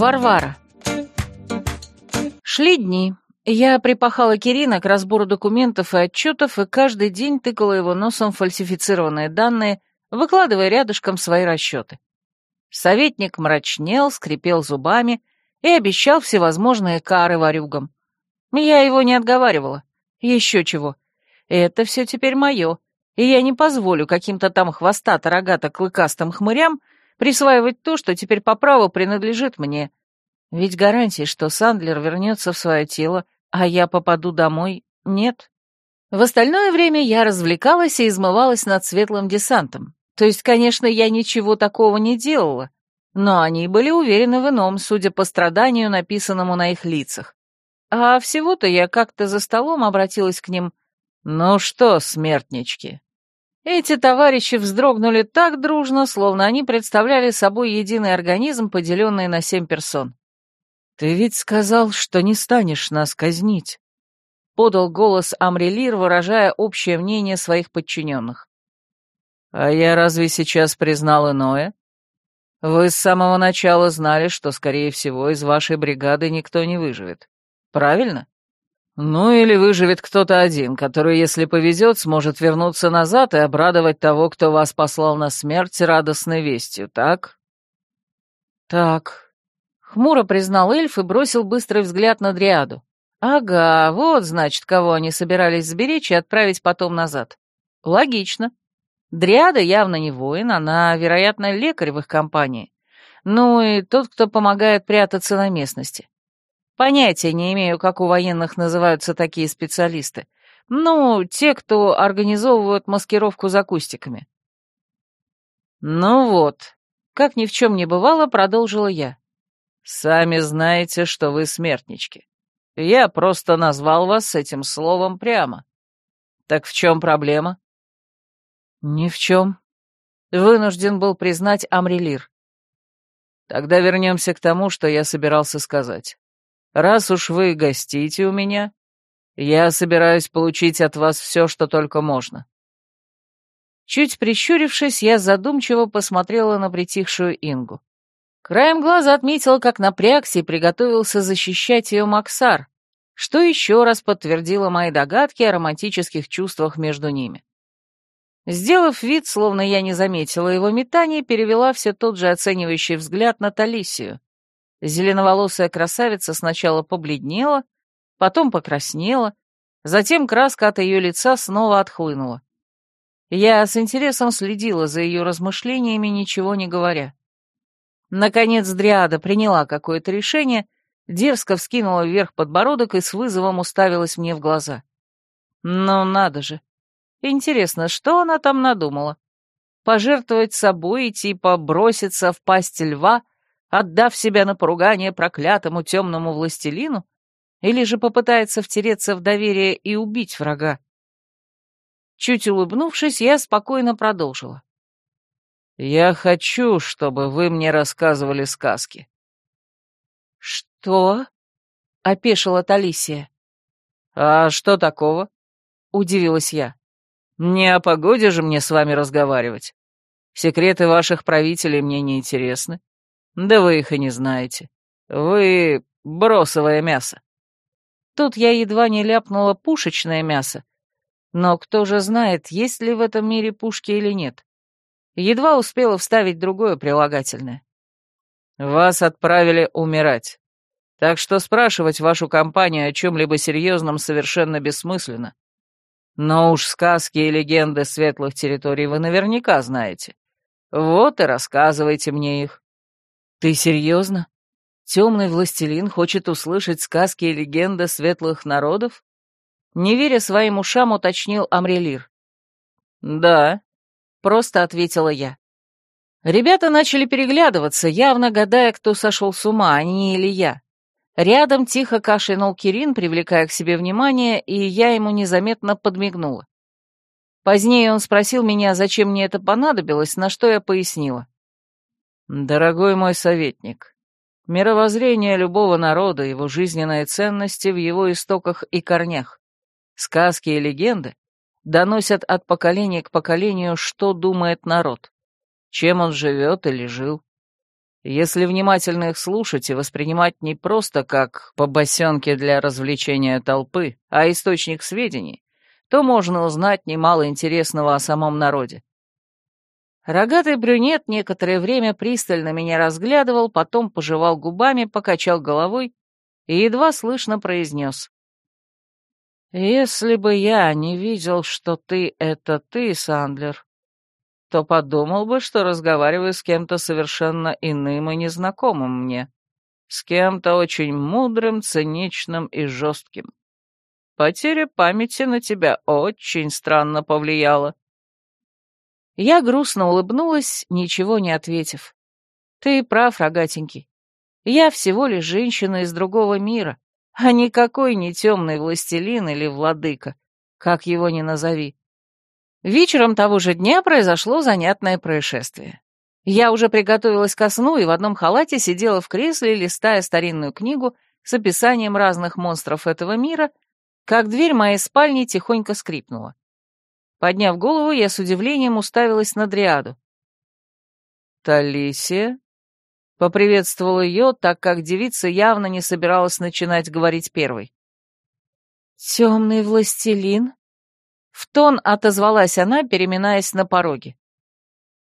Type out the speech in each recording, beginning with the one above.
Варвара. Шли дни. Я припахала Кирина к разбору документов и отчетов и каждый день тыкала его носом фальсифицированные данные, выкладывая рядышком свои расчеты. Советник мрачнел, скрипел зубами и обещал всевозможные кары ворюгам. Я его не отговаривала. Еще чего. Это все теперь мое, и я не позволю каким-то там хвостато-рогато-клыкастым хмырям присваивать то, что теперь по праву принадлежит мне. Ведь гарантии, что Сандлер вернется в свое тело, а я попаду домой, нет. В остальное время я развлекалась и измывалась над светлым десантом. То есть, конечно, я ничего такого не делала, но они были уверены в ином, судя по страданию, написанному на их лицах. А всего-то я как-то за столом обратилась к ним. «Ну что, смертнички, эти товарищи вздрогнули так дружно, словно они представляли собой единый организм, поделенный на семь персон. «Ты ведь сказал, что не станешь нас казнить», — подал голос Амрелир, выражая общее мнение своих подчиненных. «А я разве сейчас признал иное? Вы с самого начала знали, что, скорее всего, из вашей бригады никто не выживет. Правильно?» Ну или выживет кто-то один, который, если повезет, сможет вернуться назад и обрадовать того, кто вас послал на смерть радостной вестью, так? Так. Хмуро признал эльф и бросил быстрый взгляд на Дриаду. Ага, вот, значит, кого они собирались сберечь и отправить потом назад. Логично. Дриада явно не воин, она, вероятно, лекарь в их компании. Ну и тот, кто помогает прятаться на местности. Понятия не имею, как у военных называются такие специалисты. Ну, те, кто организовывают маскировку за кустиками. Ну вот, как ни в чем не бывало, продолжила я. Сами знаете, что вы смертнички. Я просто назвал вас этим словом прямо. Так в чем проблема? Ни в чем. Вынужден был признать Амрелир. Тогда вернемся к тому, что я собирался сказать. Раз уж вы гостите у меня, я собираюсь получить от вас все, что только можно». Чуть прищурившись, я задумчиво посмотрела на притихшую Ингу. Краем глаза отметила, как напрягся и приготовился защищать ее Максар, что еще раз подтвердило мои догадки о романтических чувствах между ними. Сделав вид, словно я не заметила его метания, перевела все тот же оценивающий взгляд на Талисию, Зеленоволосая красавица сначала побледнела, потом покраснела, затем краска от ее лица снова отхлынула. Я с интересом следила за ее размышлениями, ничего не говоря. Наконец Дриада приняла какое-то решение, дерзко вскинула вверх подбородок и с вызовом уставилась мне в глаза. Ну, надо же. Интересно, что она там надумала? Пожертвовать собой и типа броситься в пасть льва, отдав себя на поругание проклятому темному властелину, или же попытается втереться в доверие и убить врага. Чуть улыбнувшись, я спокойно продолжила. «Я хочу, чтобы вы мне рассказывали сказки». «Что?» — опешила Талисия. «А что такого?» — удивилась я. «Не о погоде же мне с вами разговаривать. Секреты ваших правителей мне не интересны. Да вы их и не знаете. Вы бросовое мясо. Тут я едва не ляпнула пушечное мясо. Но кто же знает, есть ли в этом мире пушки или нет. Едва успела вставить другое прилагательное. Вас отправили умирать. Так что спрашивать вашу компанию о чем-либо серьезном совершенно бессмысленно. Но уж сказки и легенды светлых территорий вы наверняка знаете. Вот и рассказывайте мне их. «Ты серьезно? Темный властелин хочет услышать сказки и легенды светлых народов?» Не веря своим ушам, уточнил Амрелир. «Да», — просто ответила я. Ребята начали переглядываться, явно гадая, кто сошел с ума, они или я. Рядом тихо кашлянул Кирин, привлекая к себе внимание, и я ему незаметно подмигнула. Позднее он спросил меня, зачем мне это понадобилось, на что я пояснила. Дорогой мой советник, мировоззрение любого народа, его жизненные ценности в его истоках и корнях. Сказки и легенды доносят от поколения к поколению, что думает народ, чем он живет или жил. Если внимательно их слушать и воспринимать не просто как побосенки для развлечения толпы, а источник сведений, то можно узнать немало интересного о самом народе. Рогатый брюнет некоторое время пристально меня разглядывал, потом пожевал губами, покачал головой и едва слышно произнес. «Если бы я не видел, что ты — это ты, Сандлер, то подумал бы, что разговариваю с кем-то совершенно иным и незнакомым мне, с кем-то очень мудрым, циничным и жестким. Потеря памяти на тебя очень странно повлияла. Я грустно улыбнулась, ничего не ответив. Ты прав, рогатенький. Я всего лишь женщина из другого мира, а никакой не темный властелин или владыка, как его ни назови. Вечером того же дня произошло занятное происшествие. Я уже приготовилась ко сну и в одном халате сидела в кресле, листая старинную книгу с описанием разных монстров этого мира, как дверь моей спальни тихонько скрипнула. Подняв голову, я с удивлением уставилась на Дриаду. «Талисия?» — поприветствовал ее, так как девица явно не собиралась начинать говорить первой. «Темный властелин?» В тон отозвалась она, переминаясь на пороге.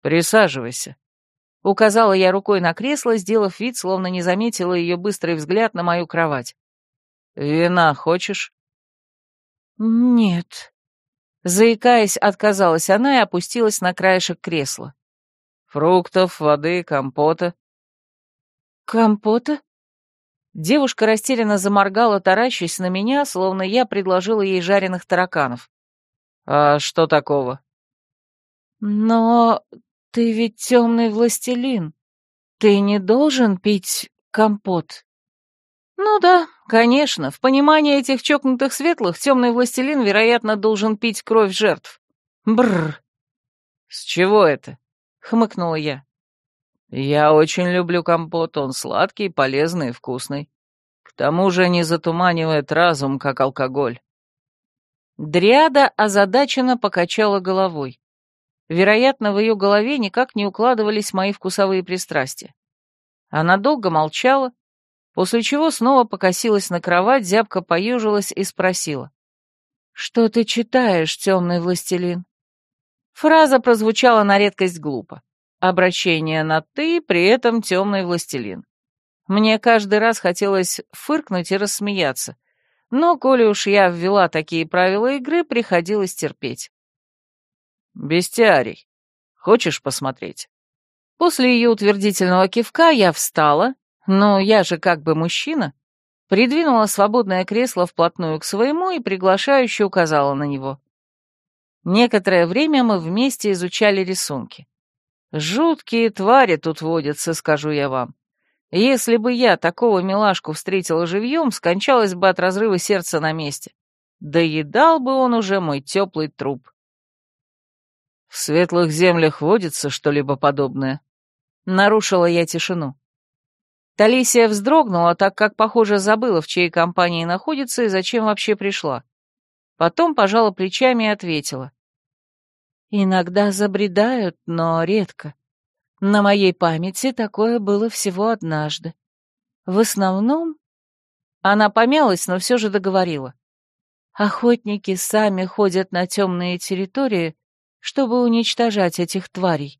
«Присаживайся», — указала я рукой на кресло, сделав вид, словно не заметила ее быстрый взгляд на мою кровать. «Вина хочешь?» «Нет», — заикаясь, отказалась она и опустилась на краешек кресла. «Фруктов, воды, компота». «Компота?» Девушка растерянно заморгала, таращась на меня, словно я предложила ей жареных тараканов. «А что такого?» «Но ты ведь темный властелин. Ты не должен пить компот». «Ну да, конечно, в понимании этих чокнутых светлых темный властелин, вероятно, должен пить кровь жертв. Бррр». «С чего это?» — хмыкнула я. «Я очень люблю компот, он сладкий, полезный и вкусный. К тому же не затуманивает разум, как алкоголь. Дриада озадаченно покачала головой. Вероятно, в ее голове никак не укладывались мои вкусовые пристрастия. Она долго молчала, после чего снова покосилась на кровать, зябко поежилась и спросила. «Что ты читаешь, темный властелин?» Фраза прозвучала на редкость глупо. Обращение на «ты», при этом темный властелин. Мне каждый раз хотелось фыркнуть и рассмеяться — но, коли уж я ввела такие правила игры, приходилось терпеть. «Бестиарий, хочешь посмотреть?» После ее утвердительного кивка я встала, но я же как бы мужчина, придвинула свободное кресло вплотную к своему и приглашающе указала на него. Некоторое время мы вместе изучали рисунки. Жуткие твари тут водятся, скажу я вам. Если бы я такого милашку встретила живьем, скончалась бы от разрыва сердца на месте. Доедал бы он уже мой теплый труп. В светлых землях водится что-либо подобное. Нарушила я тишину. Талисия вздрогнула, так как, похоже, забыла, в чьей компании находится и зачем вообще пришла. Потом пожала плечами и ответила. «Иногда забредают, но редко. На моей памяти такое было всего однажды. В основном... Она помялась, но все же договорила. Охотники сами ходят на темные территории, чтобы уничтожать этих тварей.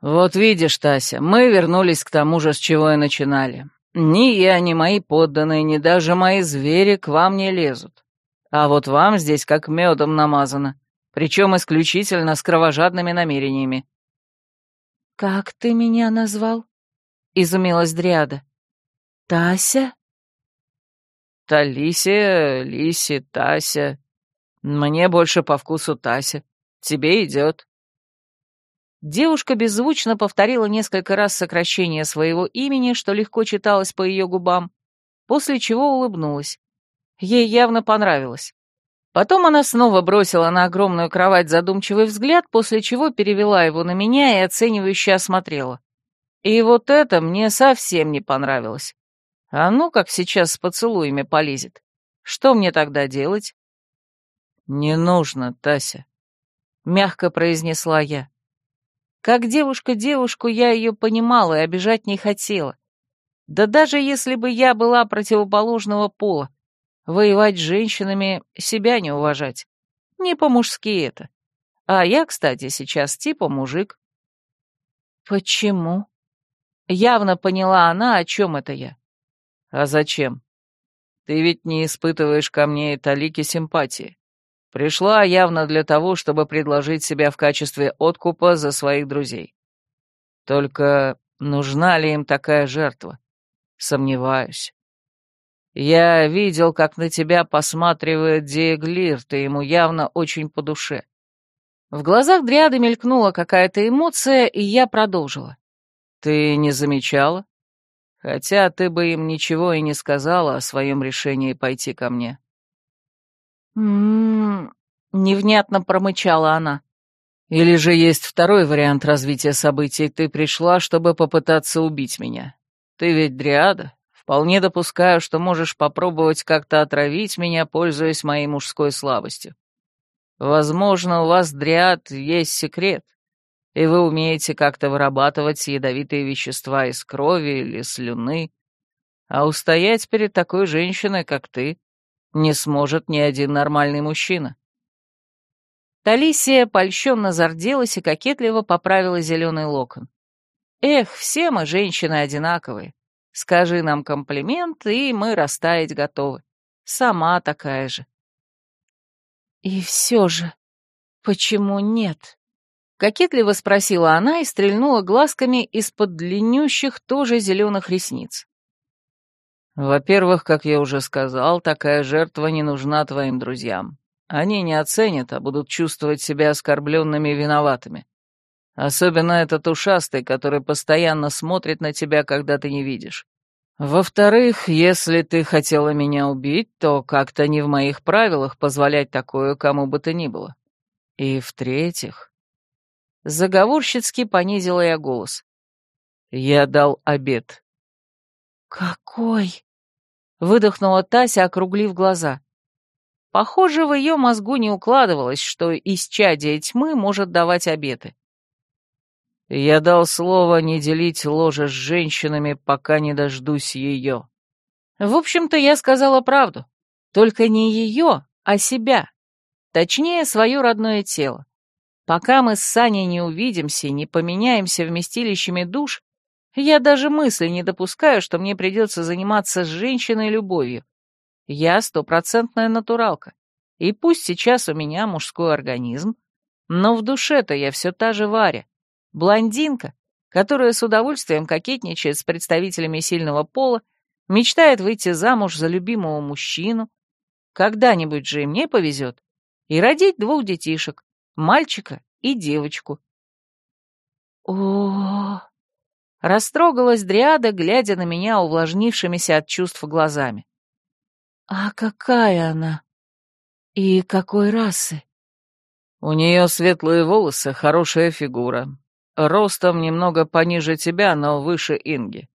«Вот видишь, Тася, мы вернулись к тому же, с чего и начинали. Ни я, ни мои подданные, ни даже мои звери к вам не лезут. А вот вам здесь как медом намазано, причем исключительно с кровожадными намерениями. «Как ты меня назвал?» — изумилась Дриада. «Тася?» «Талисия, Лиси, Тася. Мне больше по вкусу Тася. Тебе идет». Девушка беззвучно повторила несколько раз сокращение своего имени, что легко читалось по ее губам, после чего улыбнулась. Ей явно понравилось. Потом она снова бросила на огромную кровать задумчивый взгляд, после чего перевела его на меня и оценивающе осмотрела. И вот это мне совсем не понравилось. А ну, как сейчас с поцелуями полезет. Что мне тогда делать? «Не нужно, Тася», — мягко произнесла я. Как девушка девушку я ее понимала и обижать не хотела. Да даже если бы я была противоположного пола, воевать с женщинами — себя не уважать. Не по-мужски это. А я, кстати, сейчас типа мужик. Почему? Явно поняла она, о чем это я. А зачем? Ты ведь не испытываешь ко мне и талики симпатии. Пришла явно для того, чтобы предложить себя в качестве откупа за своих друзей. Только нужна ли им такая жертва? Сомневаюсь. Я видел, как на тебя посматривает Диеглир, ты ему явно очень по душе. В глазах Дриады мелькнула какая-то эмоция, и я продолжила. Ты не замечала? Хотя ты бы им ничего и не сказала о своем решении пойти ко мне. Невнятно промычала она. «Или же есть второй вариант развития событий. Ты пришла, чтобы попытаться убить меня. Ты ведь дриада. Вполне допускаю, что можешь попробовать как-то отравить меня, пользуясь моей мужской слабостью. Возможно, у вас, дриад, есть секрет, и вы умеете как-то вырабатывать ядовитые вещества из крови или слюны, а устоять перед такой женщиной, как ты, не сможет ни один нормальный мужчина. Талисия польщенно зарделась и кокетливо поправила зеленый локон. Эх, все мы, женщины, одинаковые. Скажи нам комплимент, и мы растаять готовы. Сама такая же. И все же, почему нет? Кокетливо спросила она и стрельнула глазками из-под длиннющих тоже зеленых ресниц. Во-первых, как я уже сказал, такая жертва не нужна твоим друзьям. Они не оценят, а будут чувствовать себя оскорбленными и виноватыми. Особенно этот ушастый, который постоянно смотрит на тебя, когда ты не видишь. Во-вторых, если ты хотела меня убить, то как-то не в моих правилах позволять такое кому бы то ни было. И в-третьих... Заговорщицки понизила я голос. Я дал обед. «Какой?» Выдохнула Тася, округлив глаза. Похоже, в ее мозгу не укладывалось, что исчадие тьмы может давать обеты. Я дал слово не делить ложе с женщинами, пока не дождусь ее. В общем-то, я сказала правду. Только не ее, а себя. Точнее, свое родное тело. Пока мы с Саней не увидимся и не поменяемся вместилищами душ, я даже мысли не допускаю, что мне придется заниматься с женщиной любовью. Я стопроцентная натуралка. И пусть сейчас у меня мужской организм, но в душе-то я все та же Варя. Блондинка, которая с удовольствием кокетничает с представителями сильного пола, мечтает выйти замуж за любимого мужчину. Когда-нибудь же и мне повезет. И родить двух детишек, мальчика и девочку. О, Растрогалась Дриада, глядя на меня увлажнившимися от чувств глазами. «А какая она? И какой расы?» «У нее светлые волосы, хорошая фигура. Ростом немного пониже тебя, но выше Инги.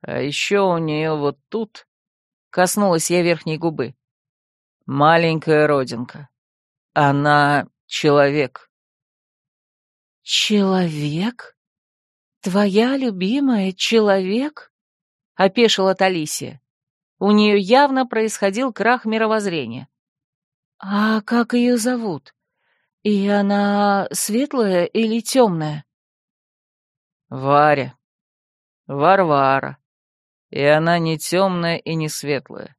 А еще у нее вот тут...» Коснулась я верхней губы. «Маленькая родинка. Она человек». «Человек?» «Твоя любимая человек?» — опешила Талисия. У нее явно происходил крах мировоззрения. «А как ее зовут? И она светлая или темная?» «Варя. Варвара. И она не темная и не светлая.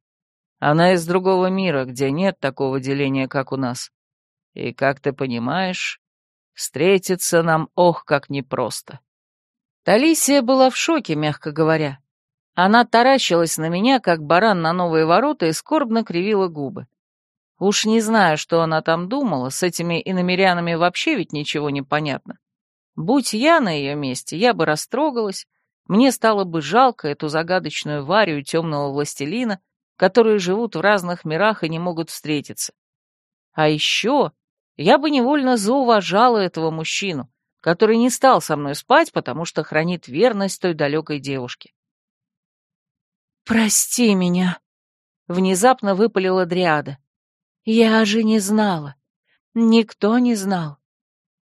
Она из другого мира, где нет такого деления, как у нас. И, как ты понимаешь, встретиться нам ох как непросто». Талисия была в шоке, мягко говоря. Она таращилась на меня, как баран на новые ворота, и скорбно кривила губы. Уж не знаю, что она там думала, с этими иномерянами вообще ведь ничего не понятно. Будь я на ее месте, я бы растрогалась, мне стало бы жалко эту загадочную Варю темного властелина, которые живут в разных мирах и не могут встретиться. А еще я бы невольно зауважала этого мужчину, который не стал со мной спать, потому что хранит верность той далекой девушке. «Прости меня», — внезапно выпалила Дриада. «Я же не знала. Никто не знал.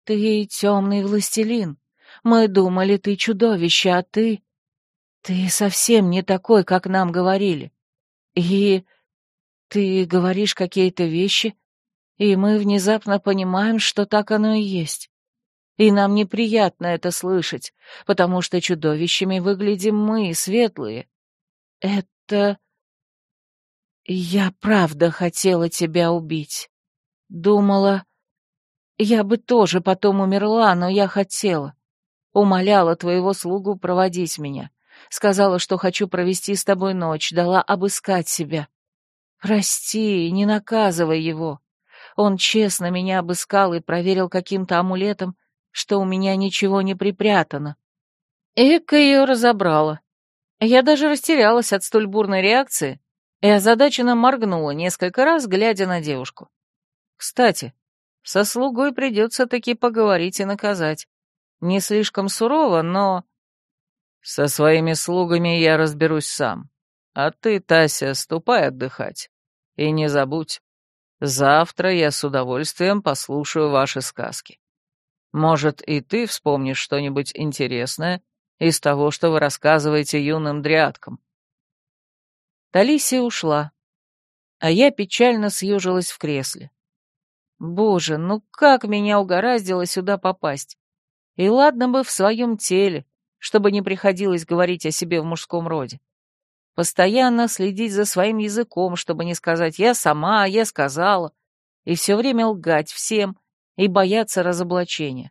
Ты темный властелин. Мы думали, ты чудовище, а ты... Ты совсем не такой, как нам говорили. И ты говоришь какие-то вещи, и мы внезапно понимаем, что так оно и есть. И нам неприятно это слышать, потому что чудовищами выглядим мы, светлые. Это... Я правда хотела тебя убить. Думала... Я бы тоже потом умерла, но я хотела. Умоляла твоего слугу проводить меня. Сказала, что хочу провести с тобой ночь, дала обыскать себя. Прости, не наказывай его. Он честно меня обыскал и проверил каким-то амулетом, что у меня ничего не припрятано. Эка ее разобрала. Я даже растерялась от столь бурной реакции и озадаченно моргнула несколько раз, глядя на девушку. Кстати, со слугой придется таки поговорить и наказать. Не слишком сурово, но... Со своими слугами я разберусь сам. А ты, Тася, ступай отдыхать. И не забудь, завтра я с удовольствием послушаю ваши сказки. Может, и ты вспомнишь что-нибудь интересное из того, что вы рассказываете юным дрядкам. Талисия ушла, а я печально съежилась в кресле. Боже, ну как меня угораздило сюда попасть? И ладно бы в своем теле, чтобы не приходилось говорить о себе в мужском роде. Постоянно следить за своим языком, чтобы не сказать «я сама», «я сказала», и все время лгать всем и бояться разоблачения.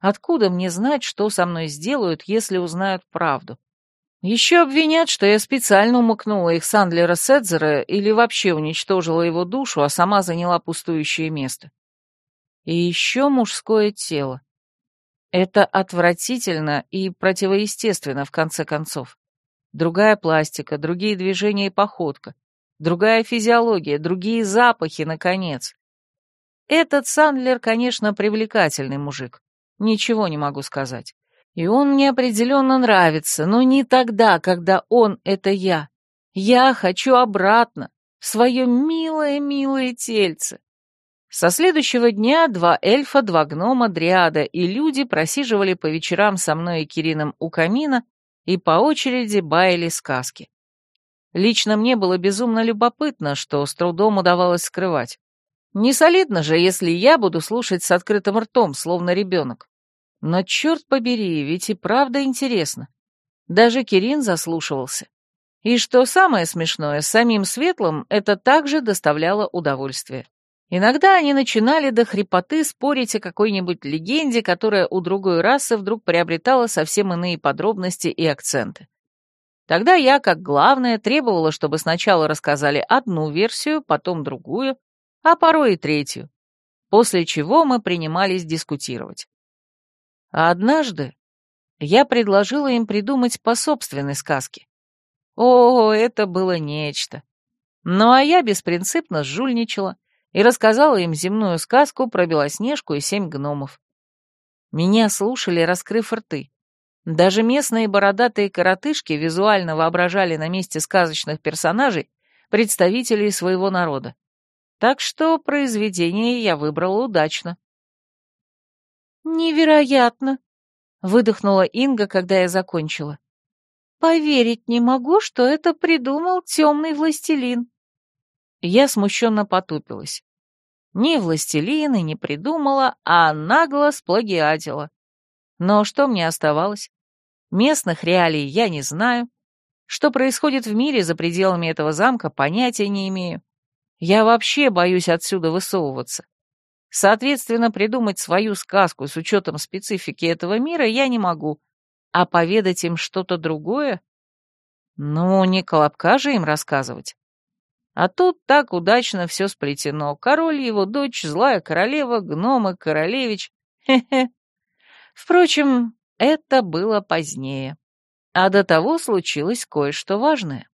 Откуда мне знать, что со мной сделают, если узнают правду? Еще обвинят, что я специально умыкнула их Сандлера Седзера или вообще уничтожила его душу, а сама заняла пустующее место. И еще мужское тело. Это отвратительно и противоестественно, в конце концов. Другая пластика, другие движения и походка, другая физиология, другие запахи, наконец. Этот Сандлер, конечно, привлекательный мужик. Ничего не могу сказать. И он мне определенно нравится, но не тогда, когда он — это я. Я хочу обратно, в свое милое-милое тельце. Со следующего дня два эльфа, два гнома, дриада и люди просиживали по вечерам со мной и Кирином у камина и по очереди баяли сказки. Лично мне было безумно любопытно, что с трудом удавалось скрывать. Не солидно же, если я буду слушать с открытым ртом, словно ребенок. Но черт побери, ведь и правда интересно. Даже Кирин заслушивался. И что самое смешное, самим светлым это также доставляло удовольствие. Иногда они начинали до хрипоты спорить о какой-нибудь легенде, которая у другой расы вдруг приобретала совсем иные подробности и акценты. Тогда я, как главное, требовала, чтобы сначала рассказали одну версию, потом другую, а порой и третью, после чего мы принимались дискутировать. А однажды я предложила им придумать по собственной сказке. О, это было нечто. Ну а я беспринципно жульничала и рассказала им земную сказку про Белоснежку и семь гномов. Меня слушали, раскрыв рты. Даже местные бородатые коротышки визуально воображали на месте сказочных персонажей представителей своего народа. Так что произведение я выбрала удачно. «Невероятно!» — выдохнула Инга, когда я закончила. «Поверить не могу, что это придумал темный властелин». Я смущенно потупилась. Ни властелин и не придумала, а нагло сплагиатила. Но что мне оставалось? Местных реалий я не знаю. Что происходит в мире за пределами этого замка, понятия не имею. Я вообще боюсь отсюда высовываться. Соответственно, придумать свою сказку с учетом специфики этого мира я не могу, а поведать им что-то другое? Ну, не колобка же им рассказывать. А тут так удачно все сплетено. Король, его дочь, злая королева, гномы, королевич. Хе-хе. Впрочем, это было позднее. А до того случилось кое-что важное.